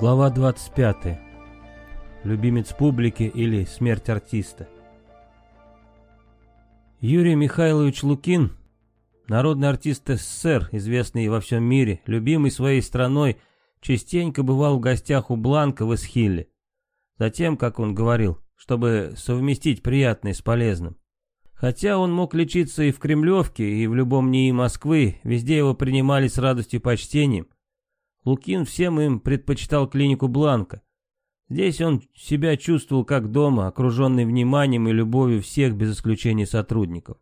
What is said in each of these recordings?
Глава 25. Любимец публики или смерть артиста. Юрий Михайлович Лукин, народный артист СССР, известный во всем мире, любимый своей страной, частенько бывал в гостях у Бланка в Эсхилле. Затем, как он говорил, чтобы совместить приятное с полезным. Хотя он мог лечиться и в Кремлевке, и в любом НИИ Москвы, везде его принимали с радостью и почтением. Лукин всем им предпочитал клинику Бланка. Здесь он себя чувствовал как дома, окруженный вниманием и любовью всех без исключения сотрудников.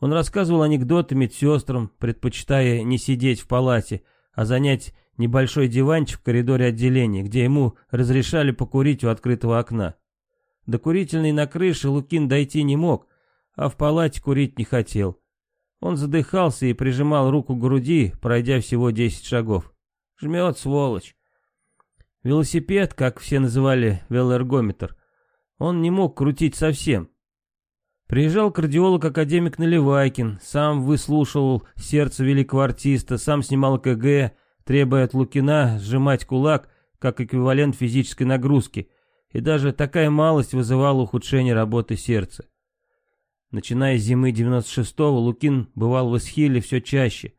Он рассказывал анекдоты медсестрам, предпочитая не сидеть в палате, а занять небольшой диванчик в коридоре отделения, где ему разрешали покурить у открытого окна. До курительной на крыше Лукин дойти не мог, а в палате курить не хотел. Он задыхался и прижимал руку к груди, пройдя всего 10 шагов. Жмет, сволочь. Велосипед, как все называли велоэргометр, он не мог крутить совсем. Приезжал кардиолог-академик Наливайкин, сам выслушивал сердце великого артиста, сам снимал КГ, требуя от Лукина сжимать кулак, как эквивалент физической нагрузки, и даже такая малость вызывала ухудшение работы сердца. Начиная с зимы 96-го, Лукин бывал в Исхиле все чаще.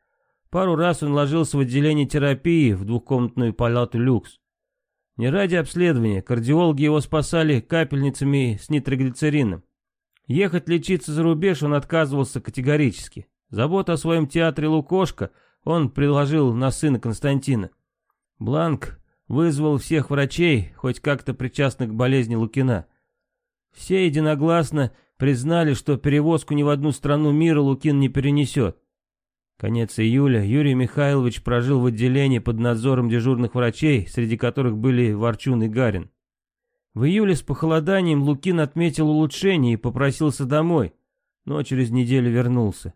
Пару раз он ложился в отделение терапии в двухкомнатную палату люкс. Не ради обследования, кардиологи его спасали капельницами с нитроглицерином. Ехать лечиться за рубеж он отказывался категорически. Забота о своем театре «Лукошка» он приложил на сына Константина. Бланк вызвал всех врачей, хоть как-то причастных к болезни Лукина. Все единогласно признали, что перевозку ни в одну страну мира Лукин не перенесет. Конец июля Юрий Михайлович прожил в отделении под надзором дежурных врачей, среди которых были Ворчун и Гарин. В июле с похолоданием Лукин отметил улучшение и попросился домой, но через неделю вернулся.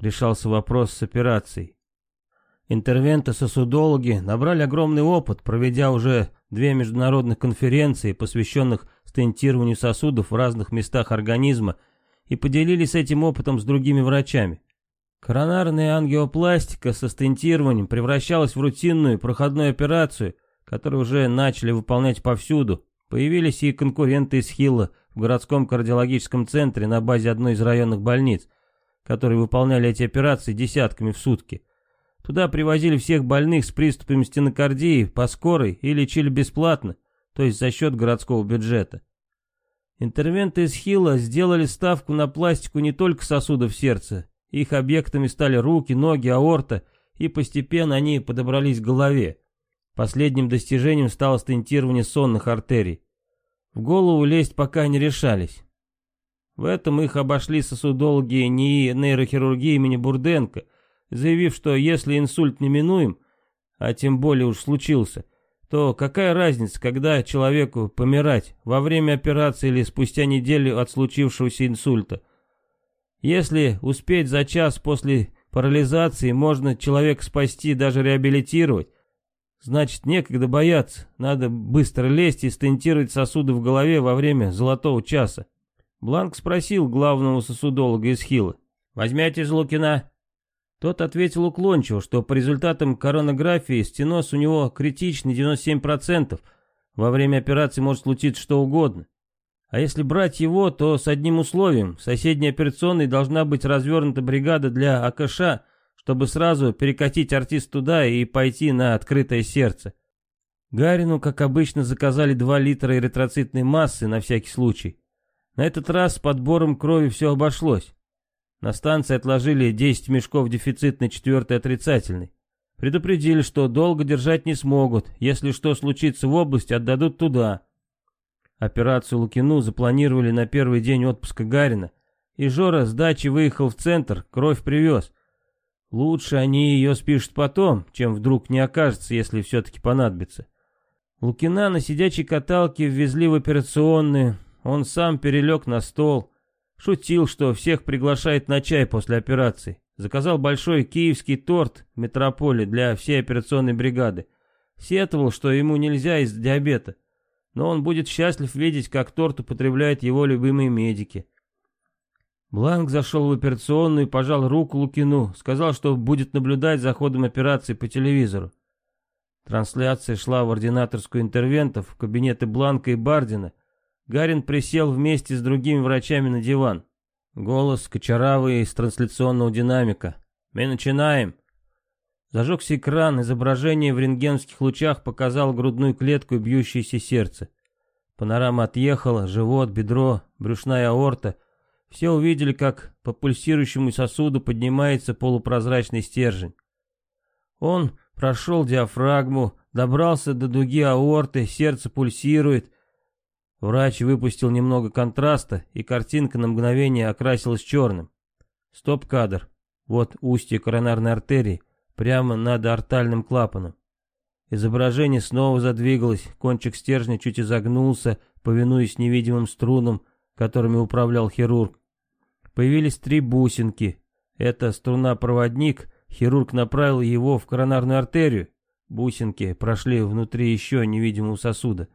Решался вопрос с операцией. Интервенты-сосудологи набрали огромный опыт, проведя уже две международных конференции, посвященных стентированию сосудов в разных местах организма, и поделились этим опытом с другими врачами. Коронарная ангиопластика со стентированием превращалась в рутинную проходную операцию, которую уже начали выполнять повсюду. Появились и конкуренты из Хилла в городском кардиологическом центре на базе одной из районных больниц, которые выполняли эти операции десятками в сутки. Туда привозили всех больных с приступами стенокардии по скорой и лечили бесплатно, то есть за счет городского бюджета. Интервенты из Хилла сделали ставку на пластику не только сосудов сердца, их объектами стали руки, ноги, аорта, и постепенно они подобрались к голове. Последним достижением стало стентирование сонных артерий. В голову лезть пока не решались. В этом их обошли сосудологи НИИ нейрохирургии имени Бурденко, заявив, что если инсульт неминуем, а тем более уж случился, то какая разница, когда человеку помирать, во время операции или спустя неделю от случившегося инсульта. Если успеть за час после парализации, можно человека спасти, даже реабилитировать. Значит, некогда бояться, надо быстро лезть и стентировать сосуды в голове во время золотого часа. Бланк спросил главного сосудолога из Хила. «Возьмете из Лукина?» Тот ответил уклончиво, что по результатам коронографии стеноз у него критичный 97%. Во время операции может случиться что угодно. А если брать его, то с одним условием. В соседней операционной должна быть развернута бригада для АКШ, чтобы сразу перекатить артист туда и пойти на открытое сердце. Гарину, как обычно, заказали 2 литра эритроцитной массы на всякий случай. На этот раз с подбором крови все обошлось. На станции отложили 10 мешков дефицитной четвертой отрицательной. Предупредили, что долго держать не смогут. Если что случится в области, отдадут туда. Операцию Лукину запланировали на первый день отпуска Гарина, и Жора с дачи выехал в центр, кровь привез. Лучше они ее спишут потом, чем вдруг не окажется, если все-таки понадобится. Лукина на сидячей каталке ввезли в операционную, он сам перелег на стол, шутил, что всех приглашает на чай после операции. Заказал большой киевский торт в метрополе для всей операционной бригады. Сетовал, что ему нельзя из-за диабета но он будет счастлив видеть, как торт употребляют его любимые медики. Бланк зашел в операционную и пожал руку Лукину, сказал, что будет наблюдать за ходом операции по телевизору. Трансляция шла в ординаторскую интервентов, в кабинеты Бланка и Бардина. Гарин присел вместе с другими врачами на диван. Голос кочеравый из трансляционного динамика. «Мы начинаем!» Зажегся экран, изображение в рентгенских лучах показал грудную клетку и бьющееся сердце. Панорама отъехала, живот, бедро, брюшная аорта. Все увидели, как по пульсирующему сосуду поднимается полупрозрачный стержень. Он прошел диафрагму, добрался до дуги аорты, сердце пульсирует. Врач выпустил немного контраста, и картинка на мгновение окрасилась черным. Стоп-кадр. Вот устье коронарной артерии прямо над артальным клапаном. Изображение снова задвигалось, кончик стержня чуть изогнулся, повинуясь невидимым струнам, которыми управлял хирург. Появились три бусинки. Это струна-проводник, хирург направил его в коронарную артерию. Бусинки прошли внутри еще невидимого сосуда.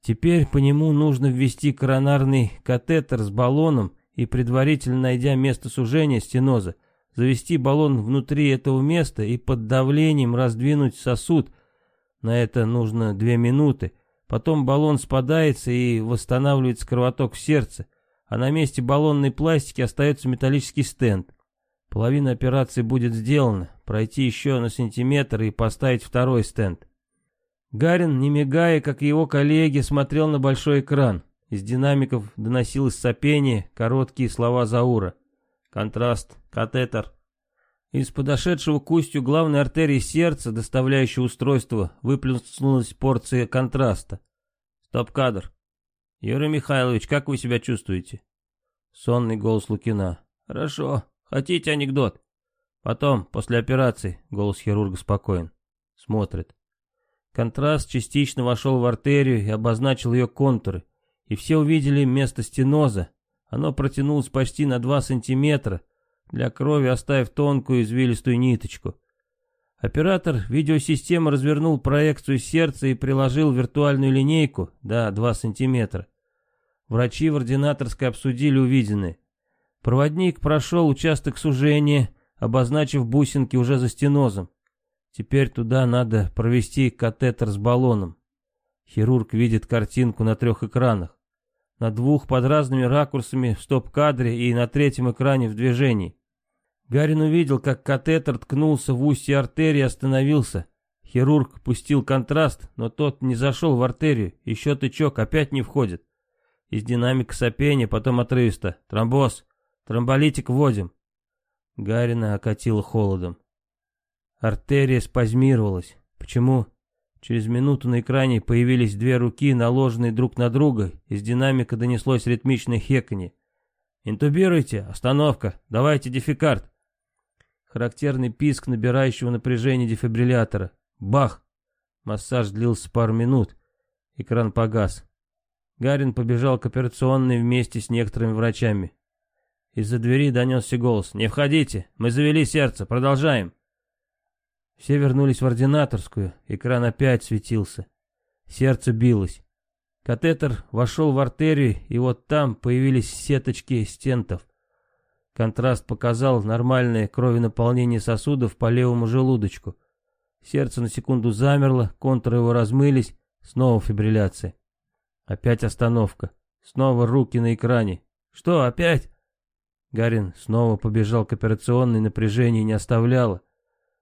Теперь по нему нужно ввести коронарный катетер с баллоном и, предварительно найдя место сужения стеноза, завести баллон внутри этого места и под давлением раздвинуть сосуд. На это нужно две минуты. Потом баллон спадается и восстанавливается кровоток в сердце, а на месте баллонной пластики остается металлический стенд. Половина операции будет сделана, пройти еще на сантиметр и поставить второй стенд. Гарин, не мигая, как его коллеги, смотрел на большой экран. Из динамиков доносилось сопение, короткие слова Заура. Контраст, катетер. Из подошедшего к устью главной артерии сердца, доставляющего устройство, выплеснулась порция контраста. Стоп-кадр. Юрий Михайлович, как вы себя чувствуете? Сонный голос Лукина. Хорошо. Хотите анекдот? Потом, после операции, голос хирурга спокоен. Смотрит. Контраст частично вошел в артерию и обозначил ее контуры, и все увидели место стеноза, оно протянулось почти на 2 сантиметра, для крови оставив тонкую извилистую ниточку. Оператор видеосистемы развернул проекцию сердца и приложил виртуальную линейку, да, 2 сантиметра. Врачи в ординаторской обсудили увиденное. Проводник прошел участок сужения, обозначив бусинки уже за стенозом. Теперь туда надо провести катетер с баллоном. Хирург видит картинку на трех экранах на двух под разными ракурсами в стоп-кадре и на третьем экране в движении. Гарин увидел, как катетер ткнулся в устье артерии и остановился. Хирург пустил контраст, но тот не зашел в артерию, еще тычок опять не входит. Из динамика сопения, потом отрывисто. Тромбоз. Тромболитик вводим. Гарина окатило холодом. Артерия спазмировалась. Почему? Через минуту на экране появились две руки, наложенные друг на друга. Из динамика донеслось ритмичное хеканье. «Интубируйте! Остановка! Давайте дефикард!» Характерный писк набирающего напряжения дефибриллятора. Бах! Массаж длился пару минут. Экран погас. Гарин побежал к операционной вместе с некоторыми врачами. Из-за двери донесся голос. «Не входите! Мы завели сердце! Продолжаем!» Все вернулись в ординаторскую, экран опять светился. Сердце билось. Катетер вошел в артерию, и вот там появились сеточки стентов. Контраст показал нормальное кровенаполнение сосудов по левому желудочку. Сердце на секунду замерло, контуры его размылись, снова фибрилляция. Опять остановка. Снова руки на экране. «Что, опять?» Гарин снова побежал к операционной, напряжение не оставляло.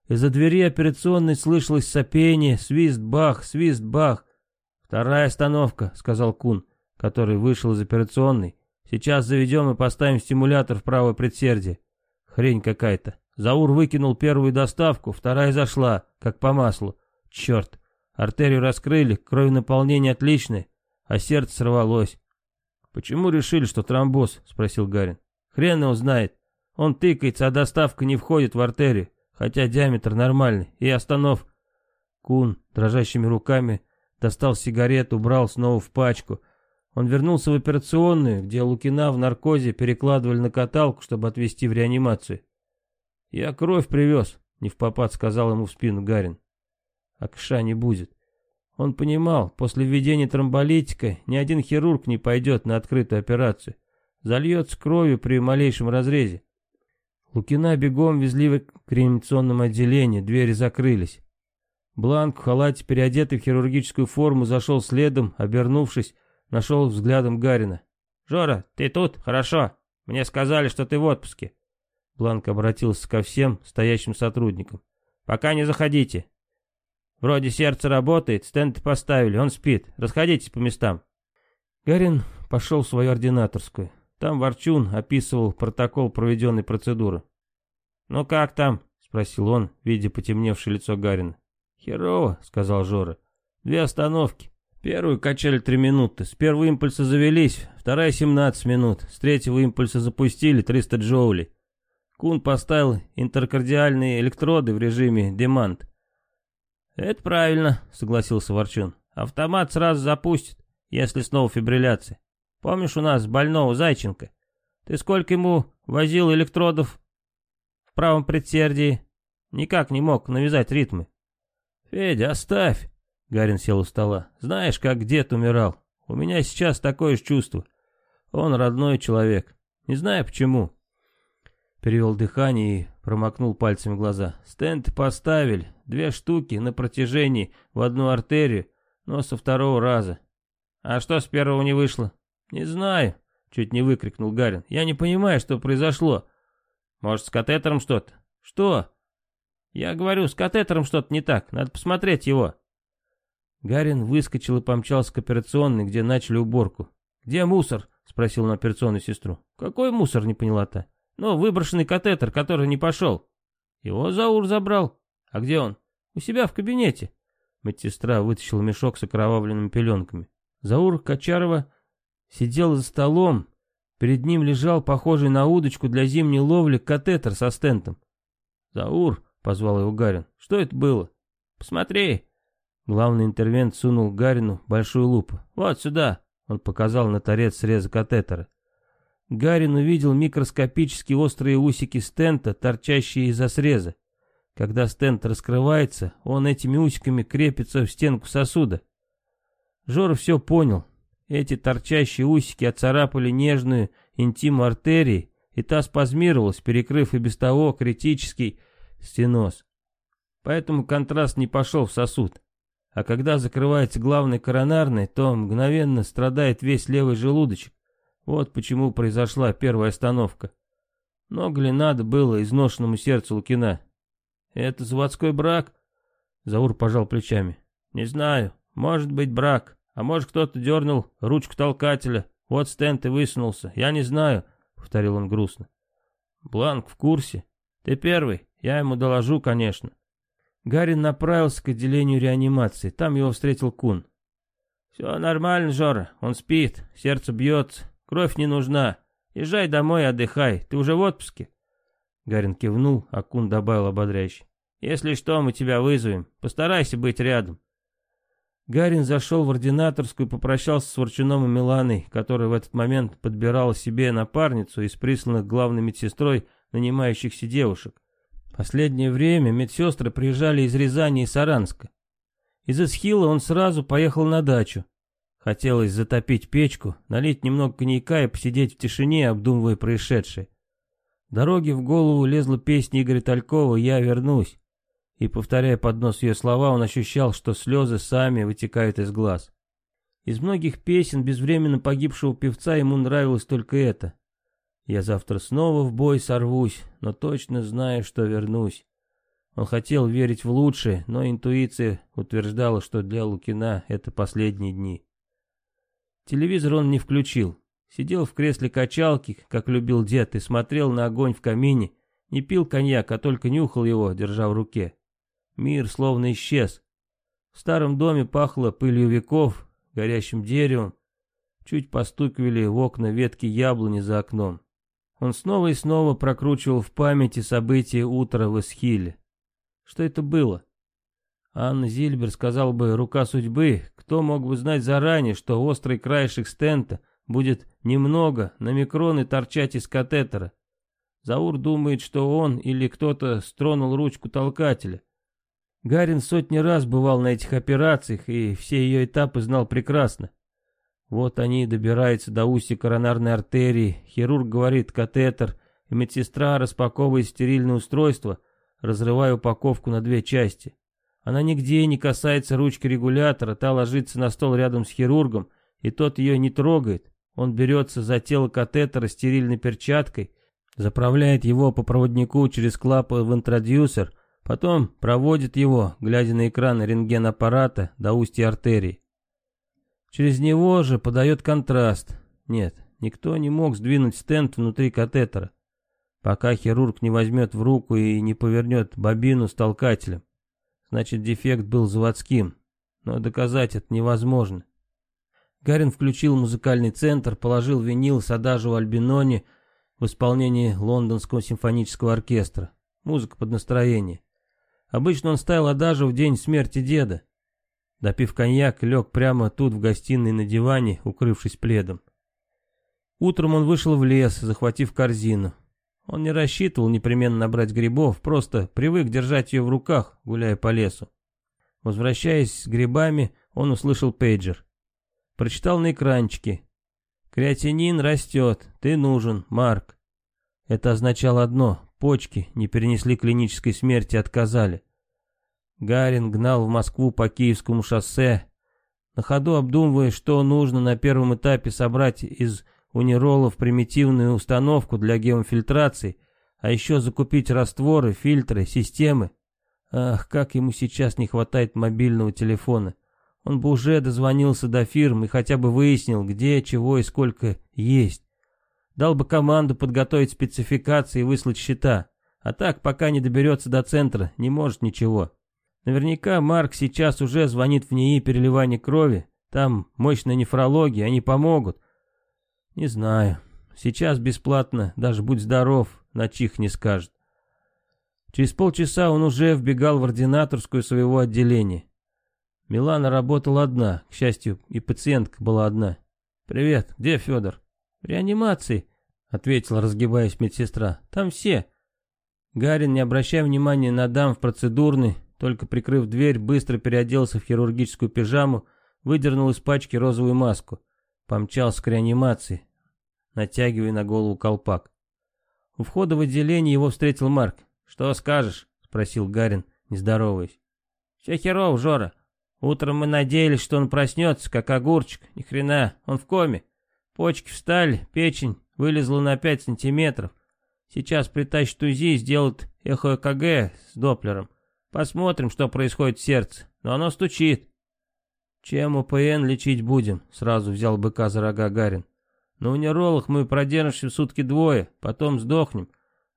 Из-за двери операционной слышалось сопение, свист, бах, свист, бах. «Вторая остановка», — сказал Кун, который вышел из операционной. «Сейчас заведем и поставим стимулятор в правое предсердие. Хрень какая-то. Заур выкинул первую доставку, вторая зашла, как по маслу. Черт, артерию раскрыли, кровь наполнение отличное, а сердце сорвалось». «Почему решили, что тромбоз?» — спросил Гарин. «Хрен его знает. Он тыкается, а доставка не входит в артерию хотя диаметр нормальный, и останов. Кун дрожащими руками достал сигарету, убрал снова в пачку. Он вернулся в операционную, где Лукина в наркозе перекладывали на каталку, чтобы отвезти в реанимацию. «Я кровь привез», — не в попад сказал ему в спину Гарин. А кша не будет. Он понимал, после введения тромболитика ни один хирург не пойдет на открытую операцию. Зальется кровью при малейшем разрезе. Лукина бегом везли в кремационном отделении, двери закрылись. Бланк в халате, переодетый в хирургическую форму, зашел следом, обернувшись, нашел взглядом Гарина. «Жора, ты тут? Хорошо. Мне сказали, что ты в отпуске». Бланк обратился ко всем стоящим сотрудникам. «Пока не заходите. Вроде сердце работает, стенд поставили, он спит. Расходитесь по местам». Гарин пошел в свою ординаторскую. Там Ворчун описывал протокол проведенной процедуры. «Ну как там?» — спросил он, видя потемневшее лицо Гарина. «Херово», — сказал Жора. «Две остановки. Первую качали три минуты. С первого импульса завелись, вторая семнадцать минут. С третьего импульса запустили триста джоулей. Кун поставил интеркардиальные электроды в режиме демант. «Это правильно», — согласился Ворчун. «Автомат сразу запустит, если снова фибрилляция. Помнишь у нас больного Зайченко? Ты сколько ему возил электродов в правом предсердии? Никак не мог навязать ритмы». «Федя, оставь!» — Гарин сел у стола. «Знаешь, как дед умирал? У меня сейчас такое же чувство. Он родной человек. Не знаю почему перевел дыхание и промокнул пальцами глаза. Стенты поставили, две штуки на протяжении в одну артерию, но со второго раза. А что с первого не вышло? Не знаю, чуть не выкрикнул Гарин. Я не понимаю, что произошло. Может, с катетером что-то? Что? Я говорю, с катетером что-то не так, надо посмотреть его. Гарин выскочил и помчался к операционной, где начали уборку. «Где мусор?» — спросил он операционную сестру. «Какой мусор?» — не поняла та. Ну, выброшенный катетер, который не пошел. Его Заур забрал. А где он? У себя в кабинете. Медсестра вытащила мешок с окровавленными пеленками. Заур Качарова сидел за столом. Перед ним лежал похожий на удочку для зимней ловли катетер со стентом. «Заур», — позвал его Гарин, — «что это было?» «Посмотри». Главный интервент сунул Гарину большую лупу. «Вот сюда», — он показал на торец среза катетера. Гарин увидел микроскопические острые усики стента, торчащие из-за среза. Когда стент раскрывается, он этими усиками крепится в стенку сосуда. Жора все понял. Эти торчащие усики оцарапали нежную интиму артерии, и та спазмировалась, перекрыв и без того критический стеноз. Поэтому контраст не пошел в сосуд. А когда закрывается главный коронарный, то мгновенно страдает весь левый желудочек. Вот почему произошла первая остановка. Много ли надо было изношенному сердцу Лукина? Это заводской брак? Заур пожал плечами. Не знаю, может быть брак, а может кто-то дернул ручку толкателя. Вот стенд и высунулся, я не знаю, повторил он грустно. Бланк в курсе. Ты первый, я ему доложу, конечно. Гарин направился к отделению реанимации, там его встретил Кун. «Все нормально, Жора, он спит, сердце бьется, Кровь не нужна. Езжай домой отдыхай. Ты уже в отпуске?» Гарин кивнул, а Кун добавил ободряюще. «Если что, мы тебя вызовем. Постарайся быть рядом». Гарин зашел в ординаторскую и попрощался с Ворчуном и Миланой, которая в этот момент подбирала себе напарницу из присланных главной медсестрой нанимающихся девушек. Последнее время медсестры приезжали из Рязани и Саранска. Из Исхила он сразу поехал на дачу, Хотелось затопить печку, налить немного коньяка и посидеть в тишине, обдумывая происшедшее. Дороги в голову лезла песня Игоря Талькова «Я вернусь». И, повторяя под нос ее слова, он ощущал, что слезы сами вытекают из глаз. Из многих песен безвременно погибшего певца ему нравилось только это. «Я завтра снова в бой сорвусь, но точно знаю, что вернусь». Он хотел верить в лучшее, но интуиция утверждала, что для Лукина это последние дни. Телевизор он не включил. Сидел в кресле качалки, как любил дед, и смотрел на огонь в камине. Не пил коньяк, а только нюхал его, держа в руке. Мир словно исчез. В старом доме пахло пылью веков, горящим деревом. Чуть постукивали в окна ветки яблони за окном. Он снова и снова прокручивал в памяти события утра в Эсхиле. Что это было? Анна Зильбер сказал бы «рука судьбы», кто мог бы знать заранее, что острый краешек стента будет немного на микроны торчать из катетера. Заур думает, что он или кто-то стронул ручку толкателя. Гарин сотни раз бывал на этих операциях и все ее этапы знал прекрасно. Вот они добираются до устья коронарной артерии, хирург говорит катетер, и медсестра распаковывает стерильное устройство, разрывая упаковку на две части. Она нигде не касается ручки регулятора, та ложится на стол рядом с хирургом, и тот ее не трогает. Он берется за тело катетера стерильной перчаткой, заправляет его по проводнику через клапан в интродюсер, потом проводит его, глядя на экран рентген-аппарата, до устья артерии. Через него же подает контраст. Нет, никто не мог сдвинуть стенд внутри катетера, пока хирург не возьмет в руку и не повернет бобину с толкателем. Значит, дефект был заводским, но доказать это невозможно. Гарин включил музыкальный центр, положил винил с адажу Альбинони в исполнении Лондонского симфонического оркестра. Музыка под настроение. Обычно он ставил адажу в день смерти деда. Допив коньяк, лег прямо тут в гостиной на диване, укрывшись пледом. Утром он вышел в лес, захватив корзину. Он не рассчитывал непременно набрать грибов, просто привык держать ее в руках, гуляя по лесу. Возвращаясь с грибами, он услышал пейджер. Прочитал на экранчике. «Креатинин растет, ты нужен, Марк». Это означало одно — почки не перенесли клинической смерти, отказали. Гарин гнал в Москву по Киевскому шоссе, на ходу обдумывая, что нужно на первом этапе собрать из у нейролов примитивную установку для геофильтрации, а еще закупить растворы, фильтры, системы. Ах, как ему сейчас не хватает мобильного телефона. Он бы уже дозвонился до фирм и хотя бы выяснил, где, чего и сколько есть. Дал бы команду подготовить спецификации и выслать счета. А так, пока не доберется до центра, не может ничего. Наверняка Марк сейчас уже звонит в НИИ переливания крови. Там мощная нефрология, они помогут. Не знаю. Сейчас бесплатно, даже будь здоров, на чих не скажет. Через полчаса он уже вбегал в ординаторскую своего отделения. Милана работала одна, к счастью, и пациентка была одна. «Привет, где Федор?» «В реанимации», — ответила, разгибаясь медсестра. «Там все». Гарин, не обращая внимания на дам в процедурной, только прикрыв дверь, быстро переоделся в хирургическую пижаму, выдернул из пачки розовую маску. Помчался к реанимации, натягивая на голову колпак. У входа в отделение его встретил Марк. «Что скажешь?» — спросил Гарин, не здороваясь. «Все херов, Жора. Утром мы надеялись, что он проснется, как огурчик. Ни хрена, он в коме. Почки встали, печень вылезла на 5 сантиметров. Сейчас притащат УЗИ сделают эхо-ЭКГ с Доплером. Посмотрим, что происходит в сердце. Но оно стучит. «Чем УПН лечить будем?» — сразу взял быка за рога Гарин. «На униролах мы продержимся сутки двое, потом сдохнем.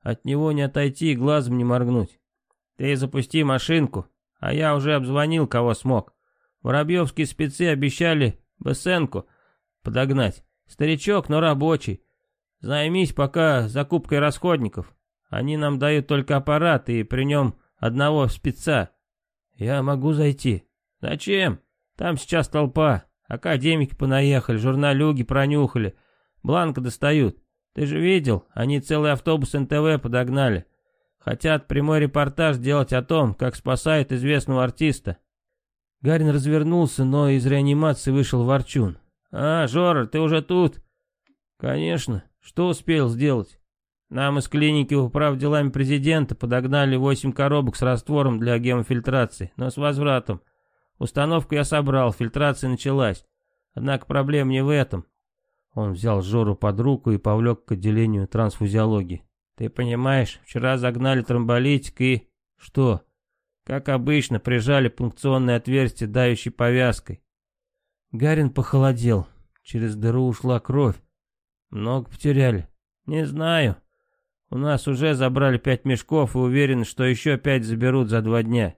От него не отойти и глазом не моргнуть. Ты запусти машинку, а я уже обзвонил, кого смог. Воробьевские спецы обещали Бесенку подогнать. Старичок, но рабочий. Займись пока закупкой расходников. Они нам дают только аппарат и при нем одного спеца. Я могу зайти. Зачем? Там сейчас толпа. Академики понаехали, журналюги пронюхали. Бланка достают. Ты же видел, они целый автобус НТВ подогнали. Хотят прямой репортаж делать о том, как спасают известного артиста. Гарин развернулся, но из реанимации вышел Ворчун. «А, Жора, ты уже тут?» «Конечно. Что успел сделать?» «Нам из клиники управ делами президента подогнали восемь коробок с раствором для гемофильтрации, но с возвратом. Установку я собрал, фильтрация началась. Однако проблема не в этом». Он взял Жору под руку и повлек к отделению трансфузиологии. «Ты понимаешь, вчера загнали тромболитик и...» «Что?» Как обычно, прижали пункционное отверстие дающей повязкой. Гарин похолодел. Через дыру ушла кровь. Много потеряли. Не знаю. У нас уже забрали пять мешков и уверены, что еще пять заберут за два дня.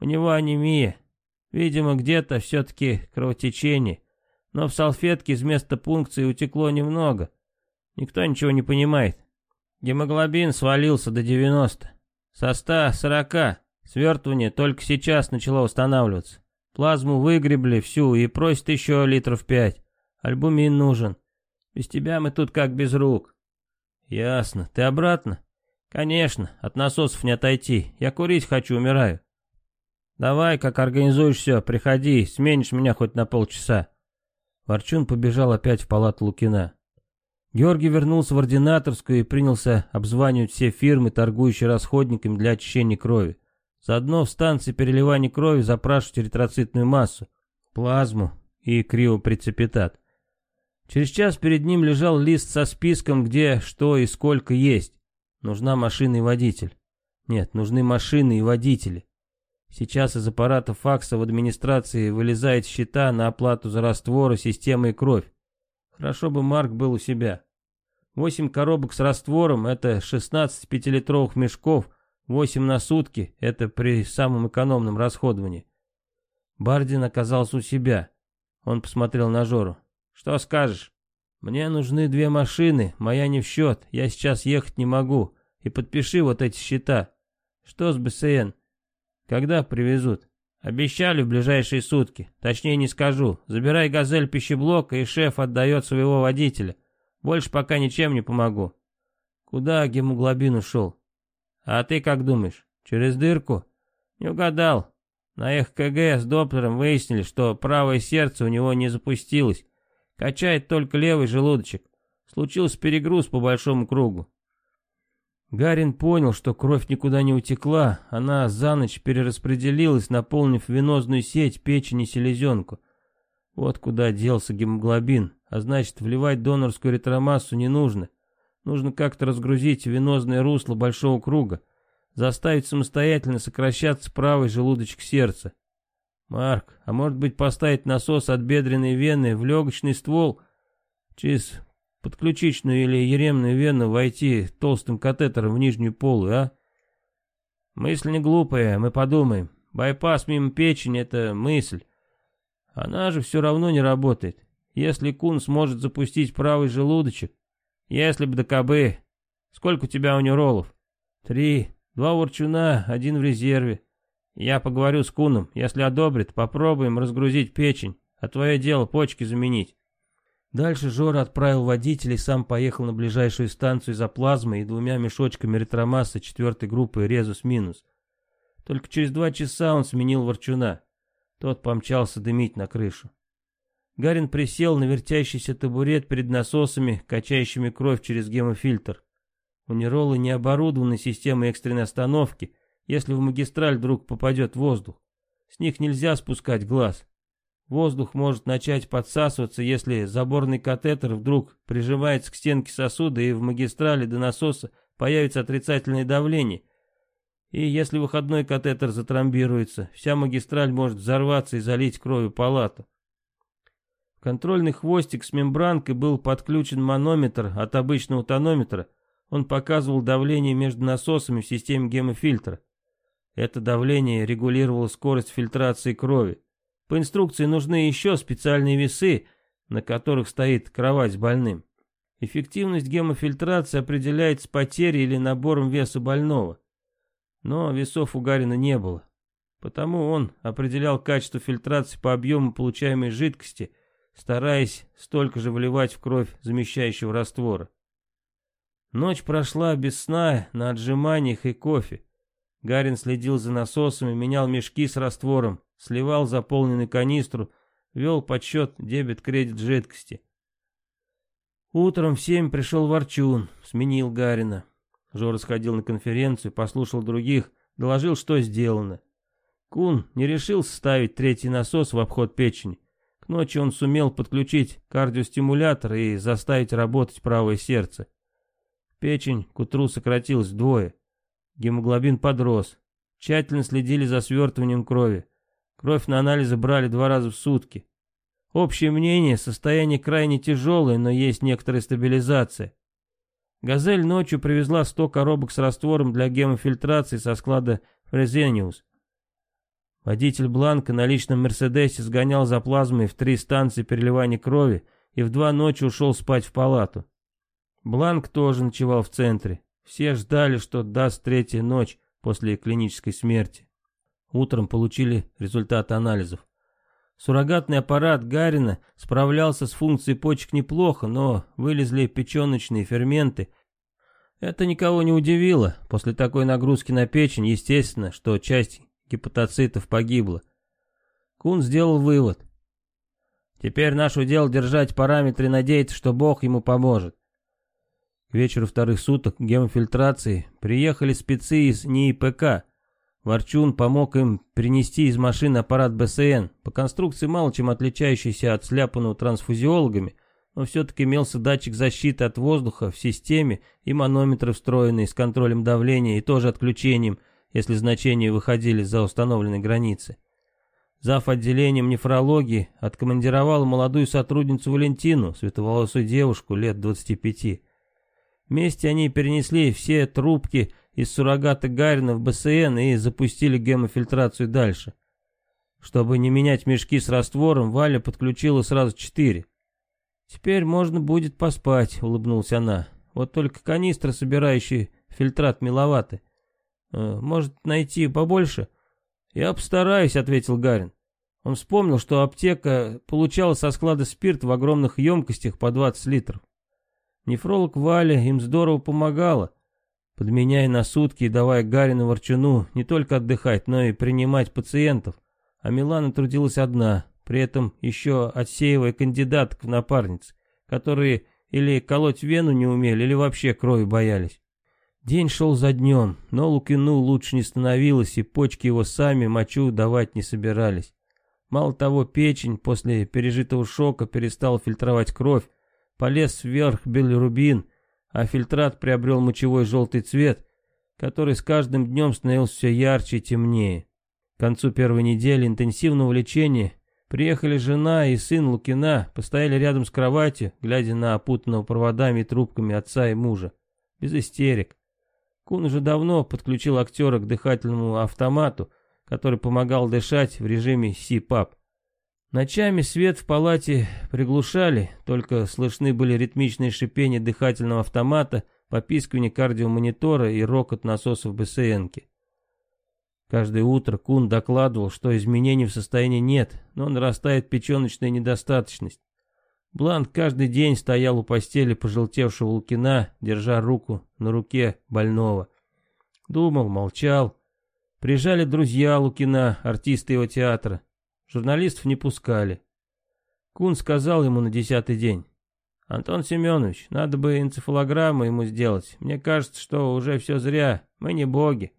У него анемия. Видимо, где-то все-таки кровотечение. Но в салфетке из места пункции утекло немного. Никто ничего не понимает. Гемоглобин свалился до 90. Со 140 Свертывание только сейчас начало устанавливаться. Плазму выгребли всю и просит еще литров пять. Альбумин нужен. Без тебя мы тут как без рук. Ясно. Ты обратно? Конечно, от насосов не отойти. Я курить хочу, умираю. Давай, как организуешь все, приходи, сменишь меня хоть на полчаса. Ворчун побежал опять в палату Лукина. Георгий вернулся в ординаторскую и принялся обзванивать все фирмы, торгующие расходниками для очищения крови. Заодно в станции переливания крови запрашивать эритроцитную массу, плазму и криопрецепитат. Через час перед ним лежал лист со списком, где что и сколько есть. Нужна машина и водитель. Нет, нужны машины и водители. Сейчас из аппарата факса в администрации вылезает счета на оплату за раствор системы и кровь. Хорошо бы Марк был у себя. Восемь коробок с раствором — это 16 пятилитровых мешков, восемь на сутки — это при самом экономном расходовании. Бардин оказался у себя. Он посмотрел на Жору. «Что скажешь?» «Мне нужны две машины, моя не в счет, я сейчас ехать не могу. И подпиши вот эти счета». «Что с БСН?» «Когда привезут?» «Обещали в ближайшие сутки. Точнее не скажу. Забирай газель пищеблока, и шеф отдает своего водителя. Больше пока ничем не помогу». «Куда гемоглобин ушел?» «А ты как думаешь? Через дырку?» «Не угадал. На ЭХКГ с Доплером выяснили, что правое сердце у него не запустилось. Качает только левый желудочек. Случился перегруз по большому кругу. Гарин понял, что кровь никуда не утекла, она за ночь перераспределилась, наполнив венозную сеть, печень и селезенку. Вот куда делся гемоглобин, а значит, вливать донорскую ретромассу не нужно. Нужно как-то разгрузить венозное русло большого круга, заставить самостоятельно сокращаться правый желудочек сердца. Марк, а может быть поставить насос от бедренной вены в легочный ствол, через подключичную или еремную вену войти толстым катетером в нижнюю полу, а? Мысль не глупая, мы подумаем. Байпас мимо печени — это мысль. Она же все равно не работает. Если Кун сможет запустить правый желудочек, если бы да кабы. Сколько у тебя у неуролов? Три. Два ворчуна, один в резерве. Я поговорю с Куном. Если одобрит, попробуем разгрузить печень. А твое дело почки заменить. Дальше Жора отправил водителя и сам поехал на ближайшую станцию за плазмой и двумя мешочками ретромассы четвертой группы Резус Минус. Только через два часа он сменил ворчуна. Тот помчался дымить на крышу. Гарин присел на вертящийся табурет перед насосами, качающими кровь через гемофильтр. У Неролы не оборудованы системой экстренной остановки, если в магистраль вдруг попадет воздух. С них нельзя спускать глаз. Воздух может начать подсасываться, если заборный катетер вдруг прижимается к стенке сосуда и в магистрали до насоса появится отрицательное давление. И если выходной катетер затрамбируется, вся магистраль может взорваться и залить кровью палату. Контрольный хвостик с мембранкой был подключен манометр от обычного тонометра. Он показывал давление между насосами в системе гемофильтра. Это давление регулировало скорость фильтрации крови. По инструкции нужны еще специальные весы, на которых стоит кровать с больным. Эффективность гемофильтрации определяется потерей или набором веса больного. Но весов у Гарина не было. Потому он определял качество фильтрации по объему получаемой жидкости, стараясь столько же вливать в кровь замещающего раствора. Ночь прошла без сна, на отжиманиях и кофе. Гарин следил за насосами, менял мешки с раствором, сливал заполненную канистру, вел подсчет дебет-кредит жидкости. Утром в семь пришел Ворчун, сменил Гарина. Жора сходил на конференцию, послушал других, доложил, что сделано. Кун не решил ставить третий насос в обход печени. К ночи он сумел подключить кардиостимулятор и заставить работать правое сердце. Печень к утру сократилась вдвое. Гемоглобин подрос. Тщательно следили за свертыванием крови. Кровь на анализы брали два раза в сутки. Общее мнение, состояние крайне тяжелое, но есть некоторая стабилизация. «Газель» ночью привезла 100 коробок с раствором для гемофильтрации со склада Фрезениус. Водитель Бланка на личном «Мерседесе» сгонял за плазмой в три станции переливания крови и в два ночи ушел спать в палату. Бланк тоже ночевал в центре. Все ждали, что даст третья ночь после клинической смерти. Утром получили результаты анализов. Суррогатный аппарат Гарина справлялся с функцией почек неплохо, но вылезли печеночные ферменты. Это никого не удивило. После такой нагрузки на печень, естественно, что часть гепатоцитов погибла. Кун сделал вывод. Теперь наше дело держать параметры и надеяться, что Бог ему поможет. К вечеру вторых суток гемофильтрации приехали спецы из НИИПК, Ворчун помог им принести из машины аппарат БСН, по конструкции мало чем отличающийся от сляпанного трансфузиологами, но все-таки имелся датчик защиты от воздуха в системе и манометры встроенные с контролем давления и тоже отключением, если значения выходили за установленные границы. Зав. отделением нефрологии откомандировал молодую сотрудницу Валентину, светловолосую девушку лет 25. Вместе они перенесли все трубки из суррогата Гарина в БСН и запустили гемофильтрацию дальше. Чтобы не менять мешки с раствором, Валя подключила сразу четыре. «Теперь можно будет поспать», — улыбнулась она. «Вот только канистры, собирающие фильтрат, миловаты. Э, может, найти побольше?» «Я постараюсь», — ответил Гарин. Он вспомнил, что аптека получала со склада спирт в огромных емкостях по 20 литров. Нефролог Валя им здорово помогала, подменяя на сутки и давая Гарину Ворчуну не только отдыхать, но и принимать пациентов. А Милана трудилась одна, при этом еще отсеивая кандидаток в напарниц, которые или колоть вену не умели, или вообще крови боялись. День шел за днем, но Лукину лучше не становилось, и почки его сами мочу давать не собирались. Мало того, печень после пережитого шока перестала фильтровать кровь, полез вверх билирубин, а фильтрат приобрел мочевой желтый цвет, который с каждым днем становился все ярче и темнее. К концу первой недели интенсивного лечения приехали жена и сын Лукина, постояли рядом с кроватью, глядя на опутанного проводами и трубками отца и мужа. Без истерик. Кун уже давно подключил актера к дыхательному автомату, который помогал дышать в режиме СИПАП. Ночами свет в палате приглушали, только слышны были ритмичные шипения дыхательного автомата, попискивание кардиомонитора и рокот насосов БСНки. Каждое утро Кун докладывал, что изменений в состоянии нет, но нарастает печеночная недостаточность. Бланк каждый день стоял у постели пожелтевшего Лукина, держа руку на руке больного. Думал, молчал. Приезжали друзья Лукина, артисты его театра. Журналистов не пускали. Кун сказал ему на десятый день. «Антон Семенович, надо бы энцефалограмму ему сделать. Мне кажется, что уже все зря. Мы не боги».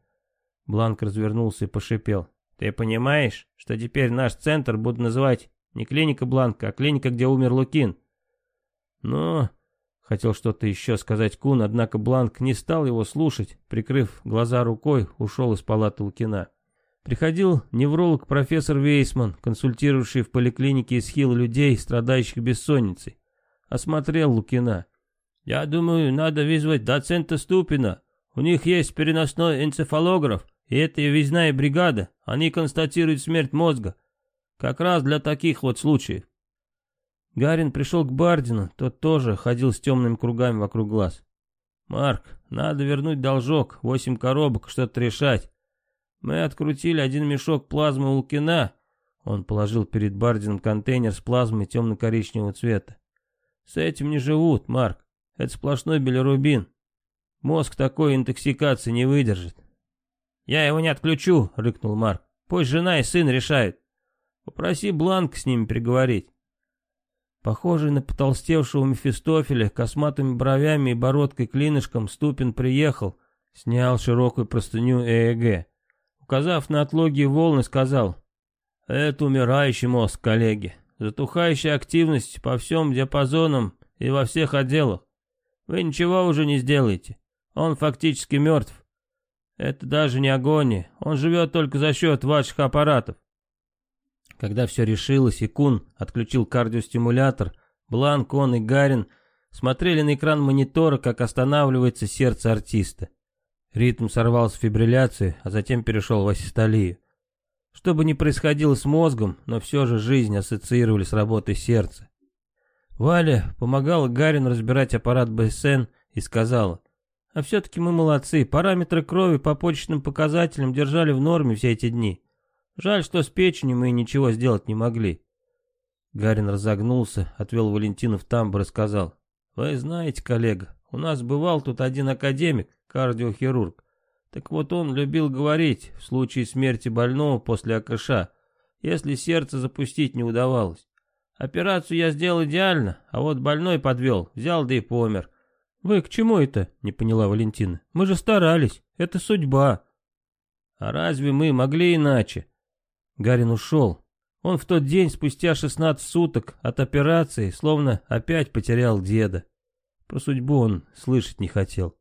Бланк развернулся и пошипел. «Ты понимаешь, что теперь наш центр будут называть не клиника Бланка, а клиника, где умер Лукин. Но... Хотел что-то еще сказать Кун, однако Бланк не стал его слушать, прикрыв глаза рукой, ушел из палаты Лукина. Приходил невролог профессор Вейсман, консультировавший в поликлинике из Хилл людей, страдающих бессонницей. Осмотрел Лукина. «Я думаю, надо вызвать доцента Ступина. У них есть переносной энцефалограф, и это визная бригада. Они констатируют смерть мозга. Как раз для таких вот случаев. Гарин пришел к Бардину, тот тоже ходил с темными кругами вокруг глаз. «Марк, надо вернуть должок, восемь коробок, что-то решать. Мы открутили один мешок плазмы у Лукина». Он положил перед Бардином контейнер с плазмой темно-коричневого цвета. «С этим не живут, Марк. Это сплошной билирубин. Мозг такой интоксикации не выдержит». «Я его не отключу», — рыкнул Марк. «Пусть жена и сын решают». Попроси Бланк с ними переговорить. Похожий на потолстевшего Мефистофеля, косматыми бровями и бородкой-клинышком, Ступин приехал, снял широкую простыню ЭЭГ. Указав на отлогие волны, сказал, «Это умирающий мозг, коллеги. Затухающая активность по всем диапазонам и во всех отделах. Вы ничего уже не сделаете. Он фактически мертв. Это даже не агония. Он живет только за счет ваших аппаратов. Когда все решилось и Кун отключил кардиостимулятор, Бланк, он и Гарин смотрели на экран монитора, как останавливается сердце артиста. Ритм сорвался в фибрилляцию, а затем перешел в асистолию. Что бы ни происходило с мозгом, но все же жизнь ассоциировали с работой сердца. Валя помогала Гарину разбирать аппарат БСН и сказала, «А все-таки мы молодцы, параметры крови по почечным показателям держали в норме все эти дни. Жаль, что с печенью мы ничего сделать не могли. Гарин разогнулся, отвел Валентину в тамбур и сказал. Вы знаете, коллега, у нас бывал тут один академик, кардиохирург. Так вот он любил говорить, в случае смерти больного после АКШ, если сердце запустить не удавалось. Операцию я сделал идеально, а вот больной подвел, взял да и помер. «Вы к чему это?» — не поняла Валентина. «Мы же старались, это судьба». А разве мы могли иначе? Гарин ушел. Он в тот день, спустя 16 суток от операции, словно опять потерял деда. Про судьбу он слышать не хотел.